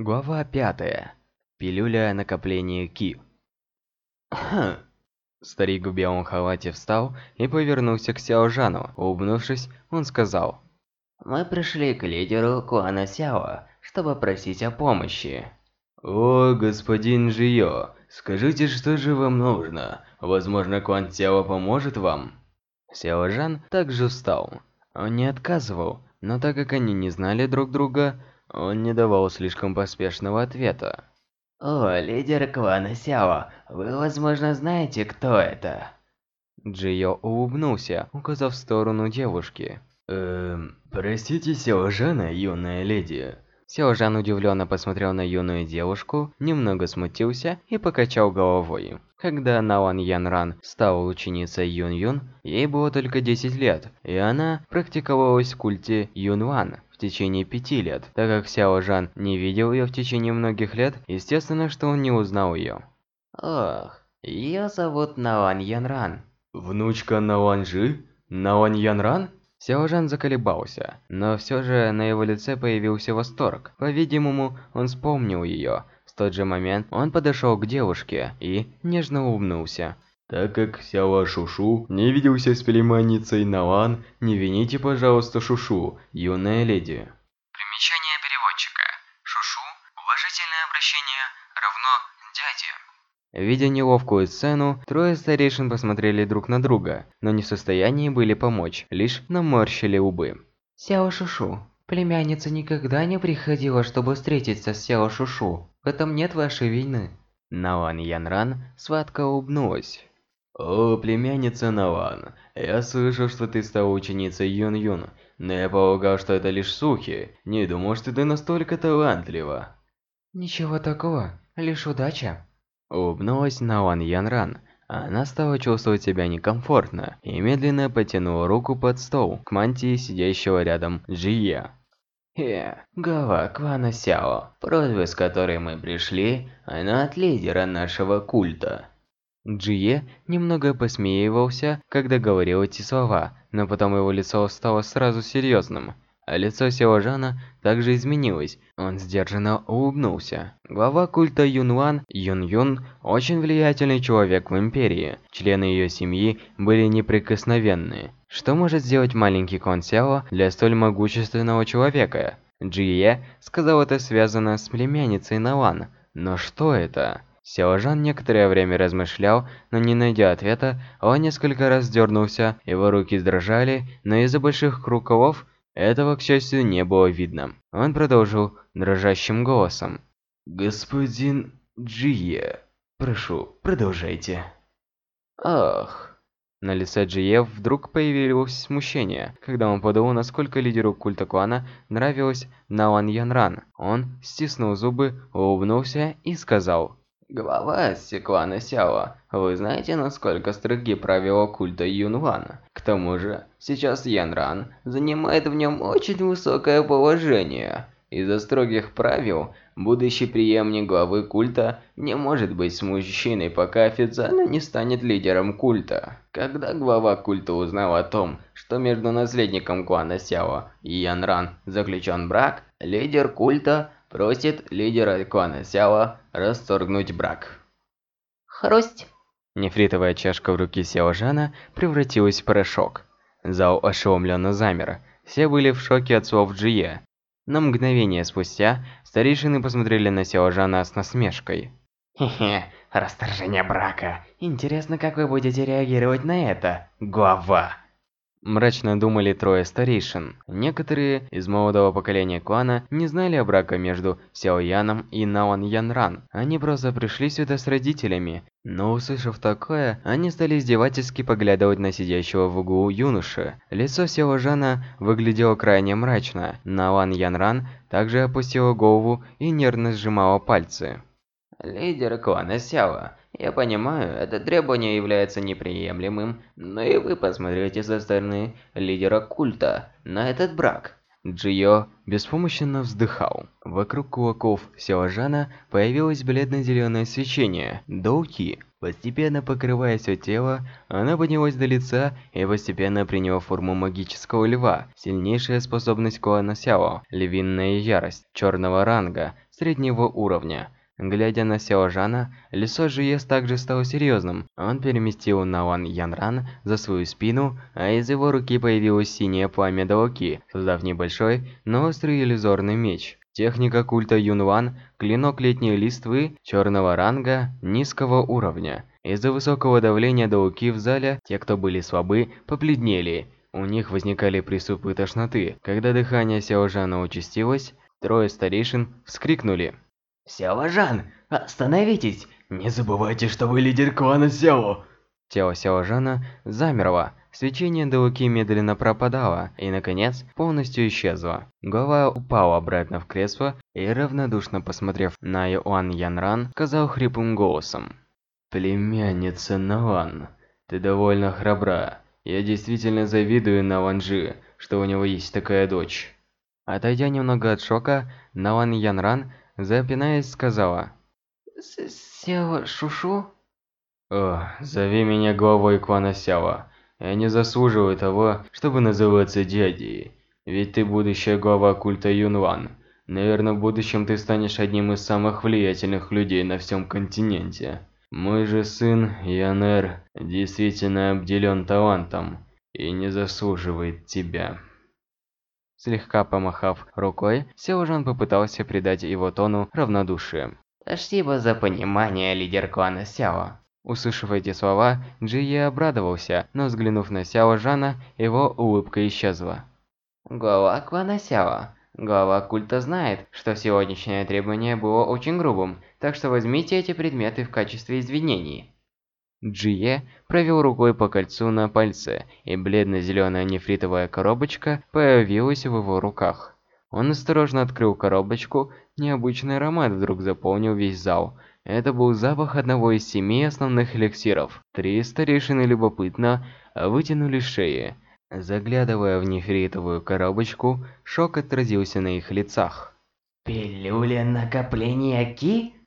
Глава пятая. Пилюля накопления ки. Старик в белом халате встал и повернулся к Сяо Жану. Улыбнувшись, он сказал. «Мы пришли к лидеру клана Сяо, чтобы просить о помощи». «О, господин Жио, скажите, что же вам нужно? Возможно, клан Сяо поможет вам?» Сяо Жан также встал. Он не отказывал, но так как они не знали друг друга, он не давал слишком поспешного ответа. «О, лидер клана Сяо, вы, возможно, знаете, кто это?» Джио улыбнулся, указав в сторону девушки. «Эм, простите, Сяо Жана, юная леди». Сяо Жан удивленно посмотрел на юную девушку, немного смутился и покачал головой. Когда Наон Ян Ран стала ученицей Юн Юн, ей было только 10 лет, и она практиковалась в культе Юн Ван в течение пяти лет. Так как Сяо Жан не видел ее в течение многих лет, естественно, что он не узнал ее. Ох, ее зовут Наон Янран. Внучка Наонжи? Наон Янран? Сяо Жан заколебался, но все же на его лице появился восторг. По-видимому, он вспомнил ее. В тот же момент он подошел к девушке и нежно улыбнулся. Так как Сяо Шушу не виделся с племянницей Наан, не вините, пожалуйста, Шушу, юная леди. Примечание переводчика. Шушу – уважительное обращение равно дяде. Видя неловкую сцену, трое старейшин посмотрели друг на друга, но не в состоянии были помочь, лишь наморщили лбы. Сяо Шушу, племянница никогда не приходила, чтобы встретиться с Сяо Шушу. В этом нет вашей вины. Наан Янран сладко улыбнулась. «О, племянница Наван, я слышал, что ты стала ученицей Юн-Юн, но я полагал, что это лишь слухи. Не думал, что ты настолько талантлива». Ничего такого, лишь удача. Улыбнулась Наан Янран. Она стала чувствовать себя некомфортно и медленно потянула руку под стол к мантии сидящего рядом Джия. Хе, глава клана Сяо, просьба, с которой мы пришли, она от лидера нашего культа. Джие немного посмеивался, когда говорил эти слова, но потом его лицо стало сразу серьезным. А лицо Сяожана также изменилось, он сдержанно улыбнулся. Глава культа Юнван, Юн-Юн, очень влиятельный человек в Империи. Члены ее семьи были неприкосновенны. Что может сделать маленький клан Сяо для столь могущественного человека? Джие сказал это связано с племянницей Наван. Но что это? Сяожан некоторое время размышлял, но не найдя ответа, он несколько раз дернулся, его руки дрожали, но из-за больших рукавов этого, к счастью, не было видно. Он продолжил дрожащим голосом. «Господин Джие, прошу, продолжайте». Ох. На лице Джие вдруг появилось смущение, когда он подумал, насколько лидеру культа клана нравилась Наан Янран. Он стиснул зубы, улыбнулся и сказал Глава клана Сяо, вы знаете, насколько строги правила культа Юнвана? К тому же, сейчас Ян Ран занимает в нем очень высокое положение. Из-за строгих правил, будущий преемник главы культа не может быть с мужчиной, пока официально не станет лидером культа. Когда глава культа узнал о том, что между наследником клана Сяо и Ян Ран заключен брак, лидер культа Просит лидера клана Сяо расторгнуть брак. Хрусть. Нефритовая чашка в руке Сяо Жана превратилась в порошок. Зал ошеломленно замер. Все были в шоке от слов Джие. На мгновение спустя старейшины посмотрели на Сяо Жана с насмешкой. Хе-хе, расторжение брака. Интересно, как вы будете реагировать на это, глава? Мрачно думали трое старейшин. Некоторые из молодого поколения клана не знали о браке между Сяо Яном и Наон Янран. Они просто пришли сюда с родителями. Но услышав такое, они стали издевательски поглядывать на сидящего в углу юноши. Лицо Сяо Жана выглядело крайне мрачно. Наон Янран также опустила голову и нервно сжимала пальцы. Лидер клана Сяо, я понимаю, это требование является неприемлемым, но и вы посмотрите со стороны лидера культа на этот брак. Джио беспомощно вздыхал. Вокруг кулаков Сяожана появилось бледно-зеленое свечение – доуки. Постепенно покрывая все тело, она поднялась до лица и постепенно приняла форму магического льва. Сильнейшая способность клана Сяо – львиная ярость, черного ранга, среднего уровня. Глядя на Сяо Жана, лицо Жиес также стало серьезным. Он переместил Налан Янран за свою спину, а из его руки появилось синее пламя Даоки, создав небольшой, но острый иллюзорный меч. Техника культа Юнван – клинок летней листвы, черного ранга, низкого уровня. Из-за высокого давления Даоки в зале, те, кто были слабы, побледнели. У них возникали приступы тошноты. Когда дыхание Сяо Жана участилось, трое старейшин вскрикнули. Сяо-Жан, остановитесь! Не забывайте, что вы лидер клана Сяо! Тело Сяо-Жана замерло, свечение Дауки медленно пропадало и, наконец, полностью исчезло. Голова упала обратно в кресло и, равнодушно посмотрев на Юан Янран, сказал хриплым голосом. «Племянница Наван, ты довольно храбра. Я действительно завидую Наванжи, что у него есть такая дочь». Отойдя немного от шока, Наван Янран Запинаясь, сказала. Сяо Шушу? О, зови меня главой клана Сяо. Я не заслуживаю того, чтобы называться дядей. Ведь ты будущая глава культа Юнван. Наверное, в будущем ты станешь одним из самых влиятельных людей на всем континенте. Мой же сын, Янер, действительно обделен талантом и не заслуживает тебя. Слегка помахав рукой, Сеужан попытался придать его тону равнодушие. «Спасибо за понимание, лидер клана Сяо». Услышав эти слова, Джие обрадовался, но взглянув на Сяо Жана, его улыбка исчезла. Глава клана Сяо. Глава культа знает, что сегодняшнее требование было очень грубым, так что возьмите эти предметы в качестве извинений. Джие провел рукой по кольцу на пальце, и бледно-зеленая нефритовая коробочка появилась в его руках. Он осторожно открыл коробочку, необычный аромат вдруг заполнил весь зал. Это был запах одного из семи основных эликсиров. Три старейшины любопытно вытянули шеи. Заглядывая в нефритовую коробочку, шок отразился на их лицах. «Пилюля накопления Ки?»